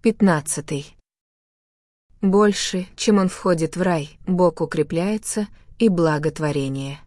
Пятнадцатый. Больше, чем он входит в рай, Бог укрепляется и благотворение.